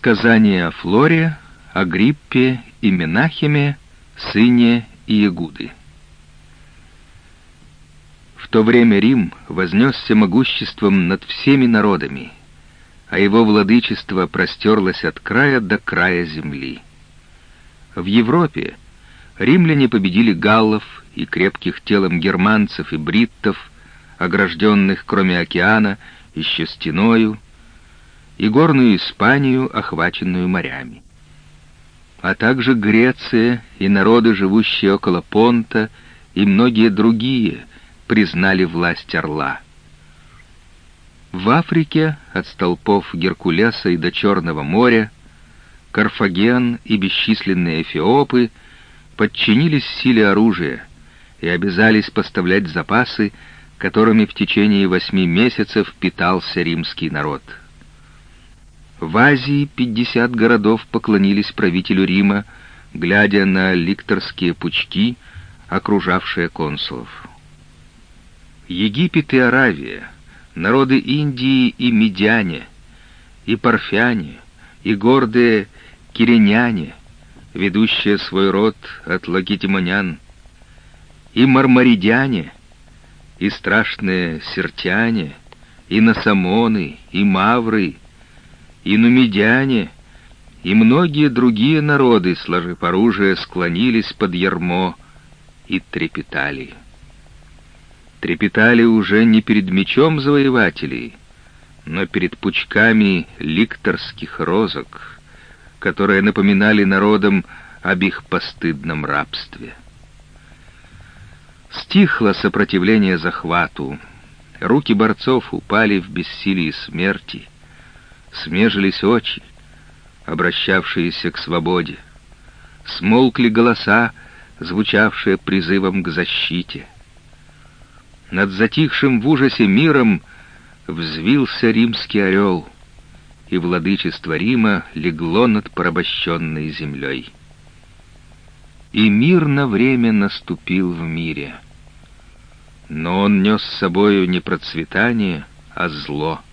Сказание о Флоре, Агриппе и Менахеме, сыне Иегуды. В то время Рим вознесся могуществом над всеми народами, а его владычество простерлось от края до края земли. В Европе римляне победили галлов и крепких телом германцев и бриттов, огражденных, кроме океана, еще стеною, и горную Испанию, охваченную морями. А также Греция и народы, живущие около Понта, и многие другие признали власть орла. В Африке, от столпов Геркулеса и до Черного моря, Карфаген и бесчисленные эфиопы подчинились силе оружия и обязались поставлять запасы, которыми в течение восьми месяцев питался римский народ. В Азии пятьдесят городов поклонились правителю Рима, глядя на ликторские пучки, окружавшие консулов. Египет и Аравия, народы Индии и Медяне, и Парфяне, и гордые киреняне, ведущие свой род от лакитимонян, и мармаридяне, и страшные сертяне, и насамоны, и мавры, и нумидяне, и многие другие народы, сложив оружие, склонились под ярмо и трепетали. Трепетали уже не перед мечом завоевателей, но перед пучками ликторских розок, которые напоминали народам об их постыдном рабстве. Стихло сопротивление захвату, руки борцов упали в бессилии смерти — смежились очи, обращавшиеся к свободе. Смолкли голоса, звучавшие призывом к защите. Над затихшим в ужасе миром взвился римский орел, и владычество Рима легло над порабощенной землей. И мир на время наступил в мире. Но он нес с собою не процветание, а зло —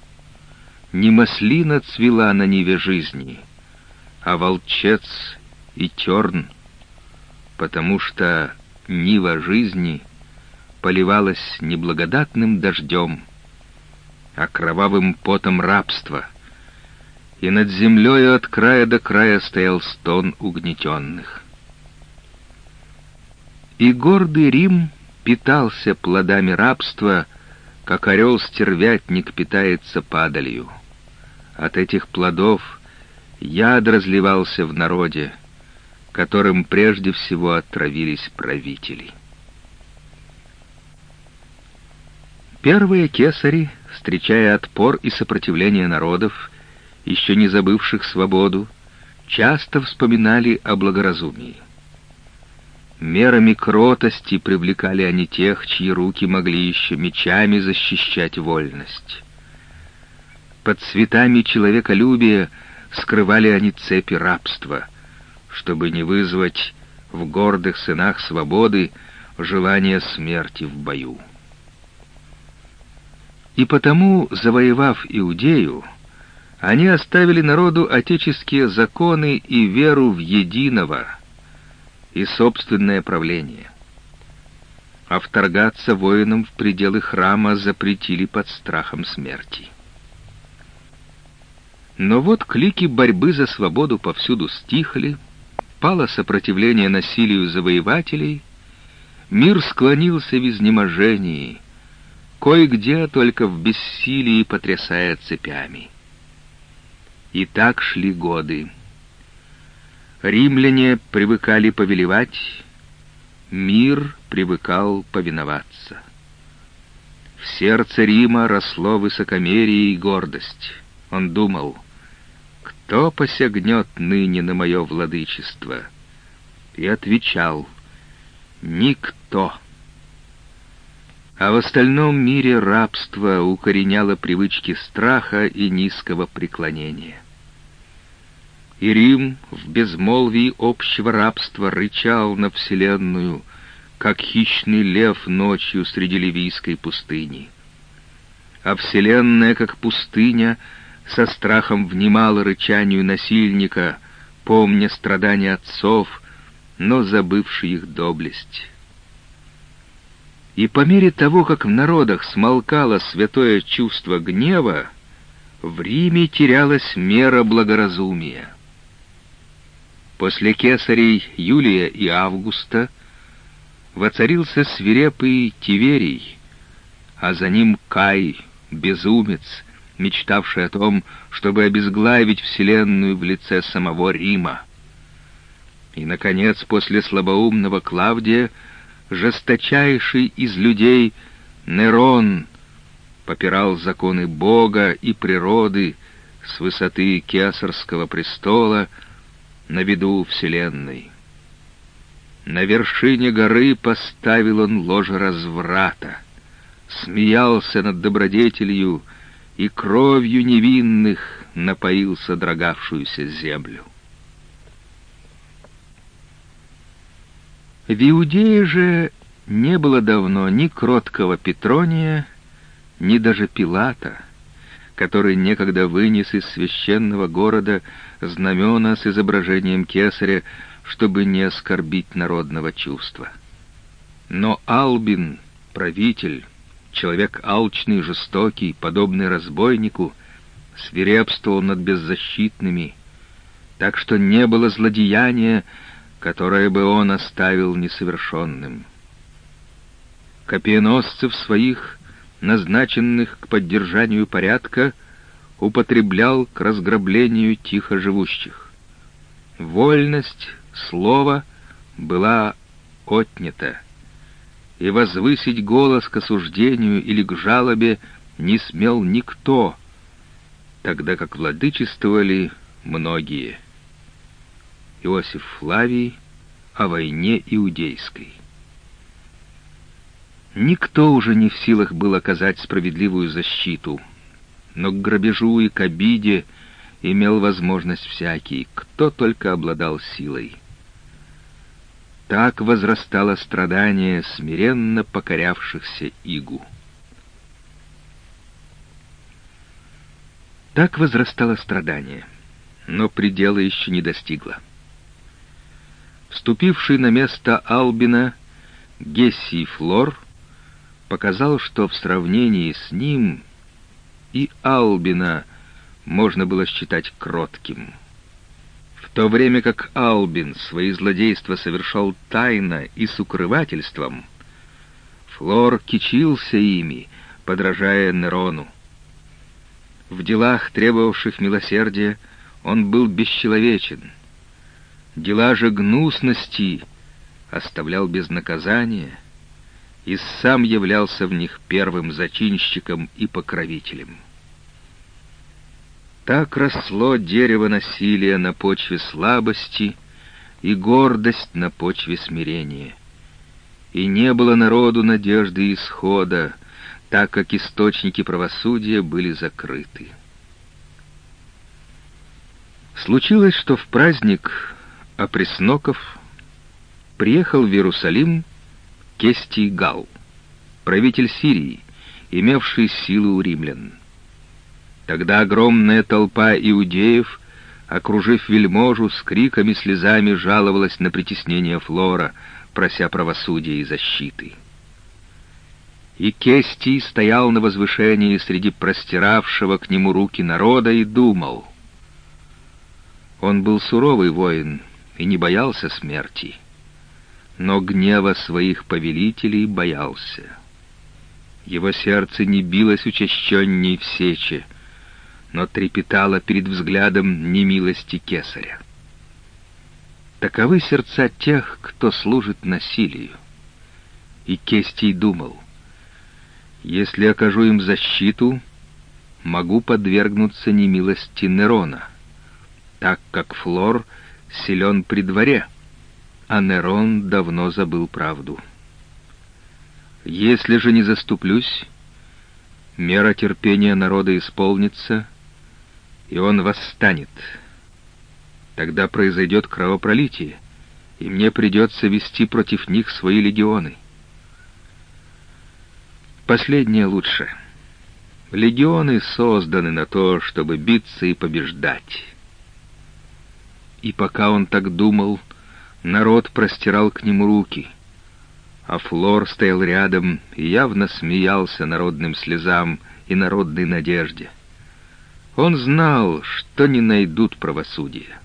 не маслина цвела на ниве жизни, а волчец и терн, потому что нива жизни поливалась неблагодатным дождем, а кровавым потом рабства, и над землею от края до края стоял стон угнетенных. И гордый Рим питался плодами рабства, как орел-стервятник питается падалью. От этих плодов яд разливался в народе, которым прежде всего отравились правители. Первые кесари, встречая отпор и сопротивление народов, еще не забывших свободу, часто вспоминали о благоразумии. Мерами кротости привлекали они тех, чьи руки могли еще мечами защищать вольность. Под цветами человеколюбия скрывали они цепи рабства, чтобы не вызвать в гордых сынах свободы желание смерти в бою. И потому, завоевав Иудею, они оставили народу отеческие законы и веру в единого — и собственное правление. А вторгаться воинам в пределы храма запретили под страхом смерти. Но вот клики борьбы за свободу повсюду стихли, пало сопротивление насилию завоевателей, мир склонился в изнеможении, кое-где только в бессилии потрясая цепями. И так шли годы. Римляне привыкали повелевать, мир привыкал повиноваться. В сердце Рима росло высокомерие и гордость. Он думал, кто посягнет ныне на мое владычество? И отвечал, никто. А в остальном мире рабство укореняло привычки страха и низкого преклонения и Рим в безмолвии общего рабства рычал на вселенную, как хищный лев ночью среди ливийской пустыни. А вселенная, как пустыня, со страхом внимала рычанию насильника, помня страдания отцов, но забывший их доблесть. И по мере того, как в народах смолкало святое чувство гнева, в Риме терялась мера благоразумия. После кесарей Юлия и Августа воцарился свирепый Тиверий, а за ним Кай, безумец, мечтавший о том, чтобы обезглавить Вселенную в лице самого Рима. И, наконец, после слабоумного Клавдия, жесточайший из людей Нерон попирал законы Бога и природы с высоты Кесарского престола на виду Вселенной. На вершине горы поставил он ложе разврата, смеялся над добродетелью и кровью невинных напоил содрогавшуюся землю. В Иудее же не было давно ни кроткого Петрония, ни даже Пилата, который некогда вынес из священного города знамена с изображением кесаря, чтобы не оскорбить народного чувства. Но Албин, правитель, человек алчный, жестокий, подобный разбойнику, свирепствовал над беззащитными, так что не было злодеяния, которое бы он оставил несовершенным. Копиеносцев своих, назначенных к поддержанию порядка, употреблял к разграблению тихо живущих. Вольность слова была отнята и возвысить голос к осуждению или к жалобе не смел никто, тогда как владычествовали многие. Иосиф Флавий о войне иудейской. Никто уже не в силах был оказать справедливую защиту, но к грабежу и к обиде имел возможность всякий, кто только обладал силой. Так возрастало страдание смиренно покорявшихся игу. Так возрастало страдание, но предела еще не достигло. Вступивший на место Албина Гессий Флор показал, что в сравнении с ним и Албина можно было считать кротким то время как Албин свои злодейства совершал тайно и с укрывательством, Флор кичился ими, подражая Нерону. В делах, требовавших милосердия, он был бесчеловечен. Дела же гнусности оставлял без наказания и сам являлся в них первым зачинщиком и покровителем. Так росло дерево насилия на почве слабости и гордость на почве смирения. И не было народу надежды исхода, так как источники правосудия были закрыты. Случилось, что в праздник Опресноков приехал в Иерусалим Кестий Гал, правитель Сирии, имевший силу у римлян. Тогда огромная толпа иудеев, окружив вельможу, с криками слезами жаловалась на притеснение Флора, прося правосудия и защиты. И Кестий стоял на возвышении среди простиравшего к нему руки народа и думал. Он был суровый воин и не боялся смерти, но гнева своих повелителей боялся. Его сердце не билось учащенней в сече, но трепетала перед взглядом немилости кесаря. Таковы сердца тех, кто служит насилию. И Кестий думал, если окажу им защиту, могу подвергнуться немилости Нерона, так как Флор силен при дворе, а Нерон давно забыл правду. Если же не заступлюсь, мера терпения народа исполнится — и он восстанет. Тогда произойдет кровопролитие, и мне придется вести против них свои легионы. Последнее лучше. Легионы созданы на то, чтобы биться и побеждать. И пока он так думал, народ простирал к нему руки, а Флор стоял рядом и явно смеялся народным слезам и народной надежде. Он знал, что не найдут правосудия.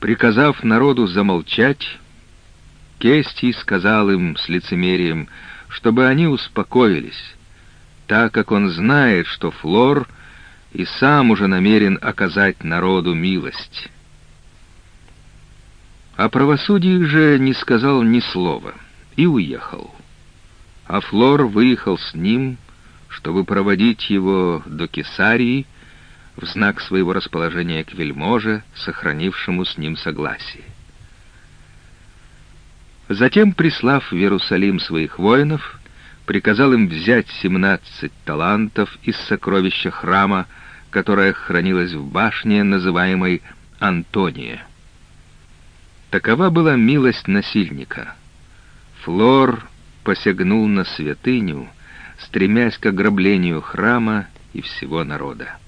Приказав народу замолчать, Кестий сказал им с лицемерием, чтобы они успокоились, так как он знает, что Флор и сам уже намерен оказать народу милость. О правосудии же не сказал ни слова и уехал. А Флор выехал с ним, чтобы проводить его до Кесарии в знак своего расположения к вельможе, сохранившему с ним согласие. Затем, прислав в Иерусалим своих воинов, приказал им взять семнадцать талантов из сокровища храма, которое хранилось в башне, называемой Антония. Такова была милость насильника. Флор посягнул на святыню, стремясь к ограблению храма и всего народа.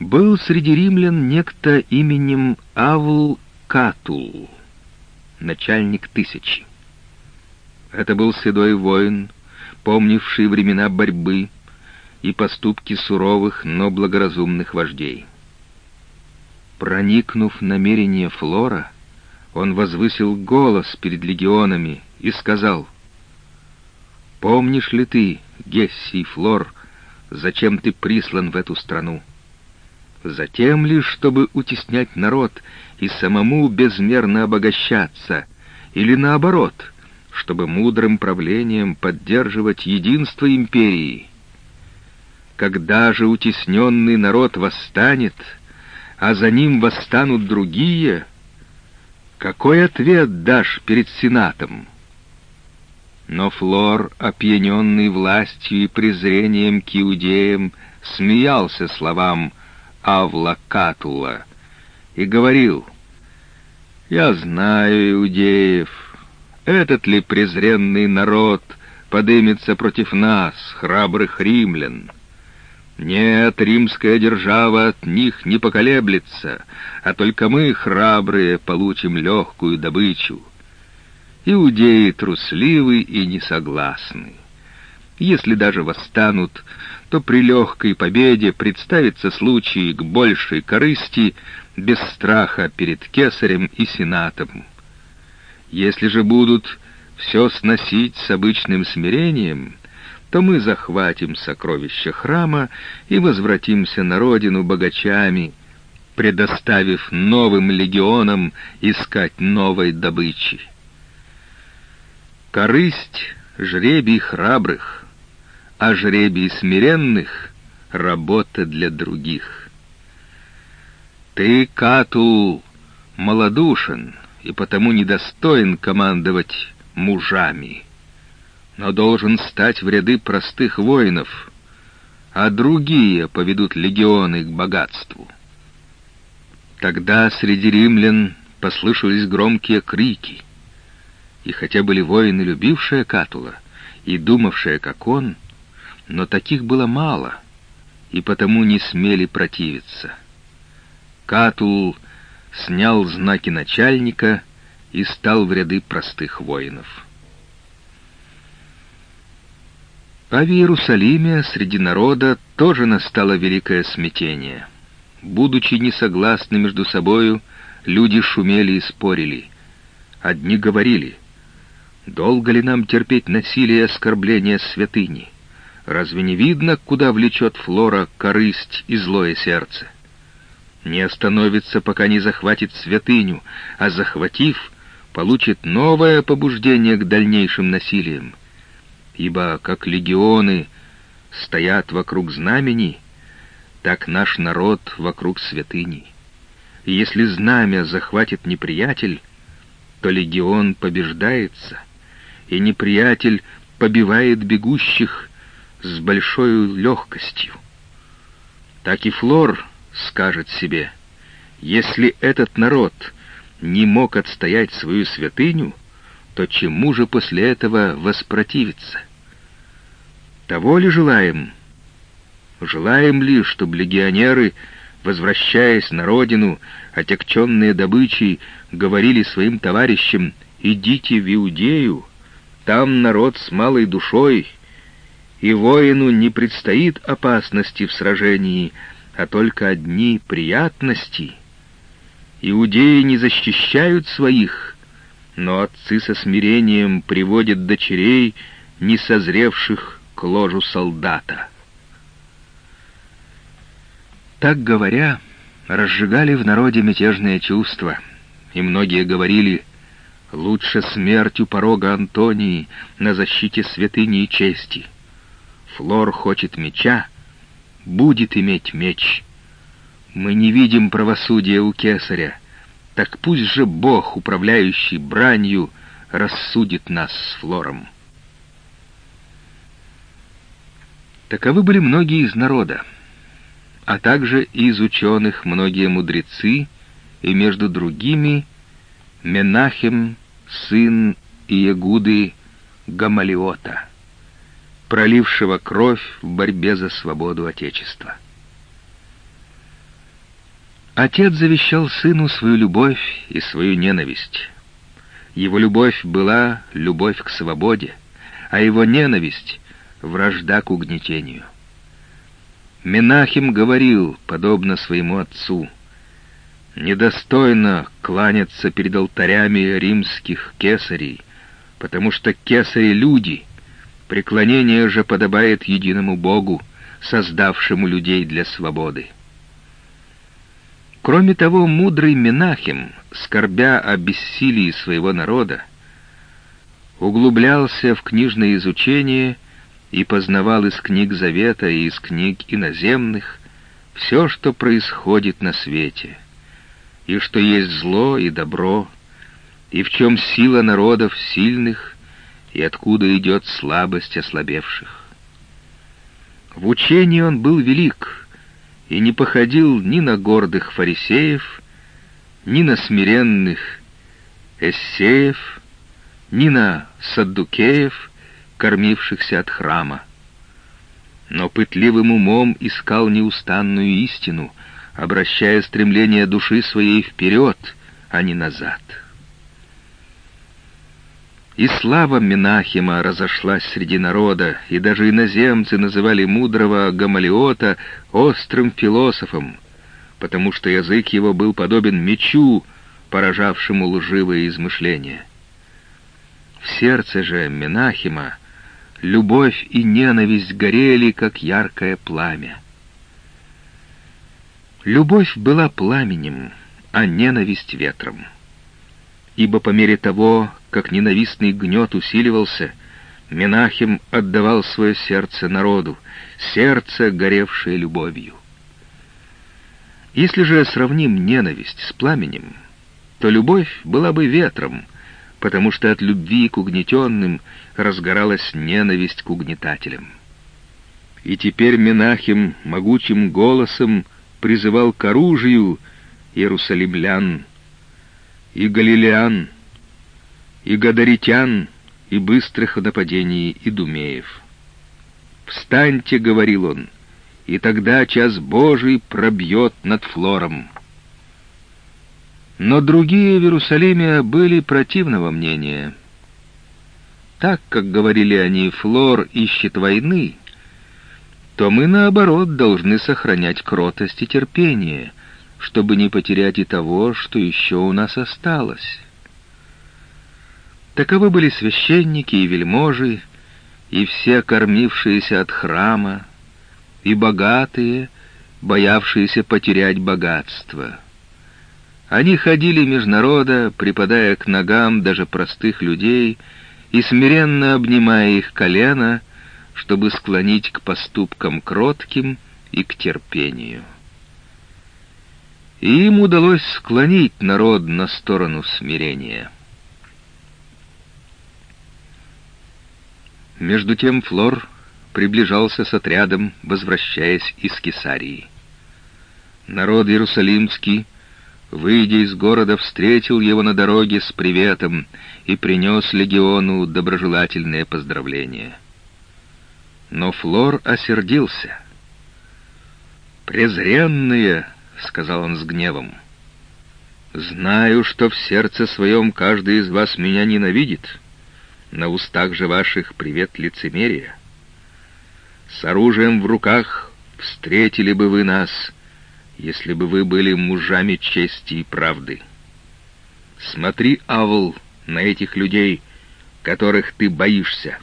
Был среди римлян некто именем Авл Катул — начальник тысячи. Это был седой воин, помнивший времена борьбы и поступки суровых, но благоразумных вождей. Проникнув намерение Флора, он возвысил голос перед легионами и сказал, «Помнишь ли ты, Гессий Флор, зачем ты прислан в эту страну? Затем лишь, чтобы утеснять народ и самому безмерно обогащаться, или наоборот, чтобы мудрым правлением поддерживать единство империи. Когда же утесненный народ восстанет, а за ним восстанут другие, какой ответ дашь перед Сенатом? Но Флор, опьяненный властью и презрением к иудеям, смеялся словам Авла Катула и говорил, «Я знаю иудеев, этот ли презренный народ подымется против нас, храбрых римлян?» Нет, римская держава от них не поколеблется, а только мы, храбрые, получим легкую добычу. Иудеи трусливы и несогласны. Если даже восстанут, то при легкой победе представится случай к большей корысти без страха перед кесарем и сенатом. Если же будут все сносить с обычным смирением, то мы захватим сокровища храма и возвратимся на родину богачами, предоставив новым легионам искать новой добычи. Корысть — жребий храбрых, а жребий смиренных — работа для других. Ты, Катул, малодушен и потому недостоин командовать мужами, но должен стать в ряды простых воинов, а другие поведут легионы к богатству. Тогда среди римлян послышались громкие крики, и хотя были воины, любившие Катула и думавшие, как он, но таких было мало, и потому не смели противиться. Катул снял знаки начальника и стал в ряды простых воинов. А в Иерусалиме среди народа тоже настало великое смятение. Будучи несогласны между собою, люди шумели и спорили. Одни говорили, «Долго ли нам терпеть насилие и оскорбление святыни?» Разве не видно, куда влечет Флора корысть и злое сердце? Не остановится, пока не захватит святыню, а захватив, получит новое побуждение к дальнейшим насилиям. Ибо как легионы стоят вокруг знамени, так наш народ вокруг святыни. И если знамя захватит неприятель, то легион побеждается, и неприятель побивает бегущих, с большой легкостью. Так и Флор скажет себе, если этот народ не мог отстоять свою святыню, то чему же после этого воспротивиться? Того ли желаем? Желаем ли, чтобы легионеры, возвращаясь на родину, отягченные добычей, говорили своим товарищам «Идите в Иудею, там народ с малой душой, и воину не предстоит опасности в сражении, а только одни приятности. Иудеи не защищают своих, но отцы со смирением приводят дочерей, не созревших к ложу солдата. Так говоря, разжигали в народе мятежные чувства, и многие говорили «Лучше смерть у порога Антонии на защите святыни и чести». Флор хочет меча, будет иметь меч. Мы не видим правосудия у кесаря, так пусть же Бог, управляющий бранью, рассудит нас с Флором. Таковы были многие из народа, а также и из ученых многие мудрецы, и между другими Менахем, сын Иегуды Гамалиота пролившего кровь в борьбе за свободу Отечества. Отец завещал сыну свою любовь и свою ненависть. Его любовь была любовь к свободе, а его ненависть — вражда к угнетению. Менахим говорил, подобно своему отцу, «Недостойно кланяться перед алтарями римских кесарей, потому что кесари — люди — Преклонение же подобает единому Богу, создавшему людей для свободы. Кроме того, мудрый Менахим, скорбя о бессилии своего народа, углублялся в книжное изучение и познавал из книг Завета и из книг иноземных все, что происходит на свете, и что есть зло и добро, и в чем сила народов сильных, и откуда идет слабость ослабевших. В учении он был велик и не походил ни на гордых фарисеев, ни на смиренных эссеев, ни на саддукеев, кормившихся от храма. Но пытливым умом искал неустанную истину, обращая стремление души своей вперед, а не назад. И слава Менахима разошлась среди народа, и даже иноземцы называли мудрого Гамалиота острым философом, потому что язык его был подобен мечу, поражавшему лживые измышления. В сердце же Менахима любовь и ненависть горели, как яркое пламя. Любовь была пламенем, а ненависть — ветром ибо по мере того, как ненавистный гнет усиливался, Менахим отдавал свое сердце народу, сердце, горевшее любовью. Если же сравним ненависть с пламенем, то любовь была бы ветром, потому что от любви к угнетенным разгоралась ненависть к угнетателям. И теперь Менахим могучим голосом призывал к оружию иерусалимлян, и галилеян, и гадаритян, и быстрых в нападении идумеев. «Встаньте», — говорил он, — «и тогда час Божий пробьет над Флором». Но другие в Иерусалиме были противного мнения. Так, как говорили они, Флор ищет войны, то мы, наоборот, должны сохранять кротость и терпение — чтобы не потерять и того, что еще у нас осталось. Таковы были священники и вельможи, и все кормившиеся от храма, и богатые, боявшиеся потерять богатство. Они ходили меж народа, припадая к ногам даже простых людей и смиренно обнимая их колено, чтобы склонить к поступкам кротким и к терпению и им удалось склонить народ на сторону смирения. Между тем Флор приближался с отрядом, возвращаясь из Кесарии. Народ Иерусалимский выйдя из города, встретил его на дороге с приветом и принес легиону доброжелательные поздравления. Но Флор осердился. «Презренные!» — сказал он с гневом. «Знаю, что в сердце своем каждый из вас меня ненавидит, на устах же ваших привет лицемерия. С оружием в руках встретили бы вы нас, если бы вы были мужами чести и правды. Смотри, Авл, на этих людей, которых ты боишься».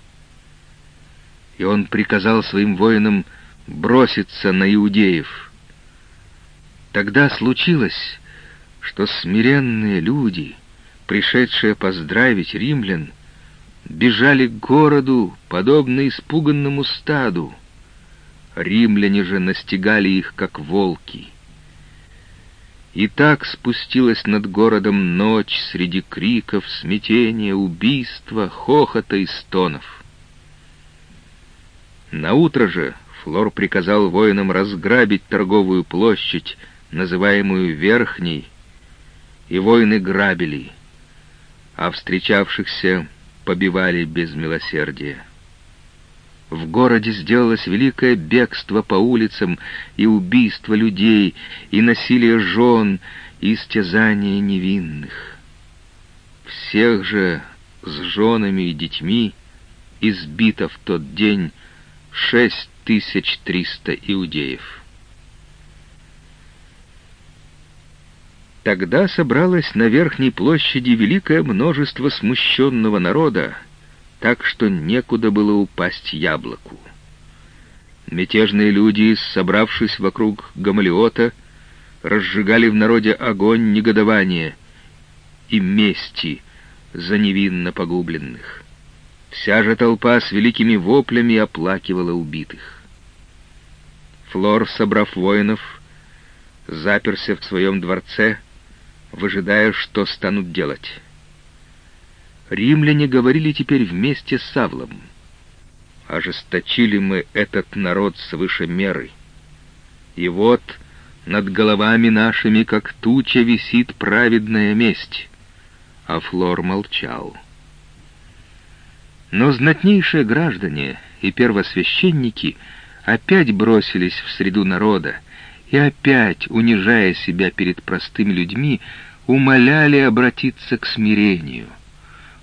И он приказал своим воинам броситься на иудеев. Тогда случилось что смиренные люди, пришедшие поздравить римлян, бежали к городу, подобно испуганному стаду. Римляне же настигали их, как волки. И так спустилась над городом ночь среди криков, смятения, убийства, хохота и стонов. Наутро же Флор приказал воинам разграбить торговую площадь, называемую Верхней, и воины грабили, а встречавшихся побивали без милосердия. В городе сделалось великое бегство по улицам и убийство людей, и насилие жен, и истязание невинных. Всех же с женами и детьми избито в тот день шесть тысяч триста иудеев. Тогда собралось на верхней площади великое множество смущенного народа, так что некуда было упасть яблоку. Мятежные люди, собравшись вокруг Гамалиота, разжигали в народе огонь негодования и мести за невинно погубленных. Вся же толпа с великими воплями оплакивала убитых. Флор, собрав воинов, заперся в своем дворце, выжидая, что станут делать. Римляне говорили теперь вместе с Савлом. Ожесточили мы этот народ свыше меры. И вот над головами нашими, как туча, висит праведная месть. А Флор молчал. Но знатнейшие граждане и первосвященники опять бросились в среду народа, и опять, унижая себя перед простыми людьми, умоляли обратиться к смирению.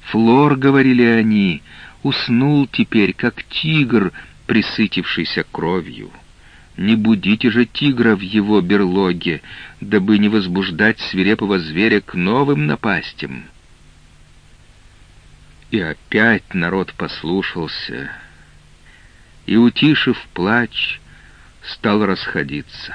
Флор, говорили они, уснул теперь, как тигр, присытившийся кровью. Не будите же тигра в его берлоге, дабы не возбуждать свирепого зверя к новым напастям. И опять народ послушался, и, утишив плач, стал расходиться.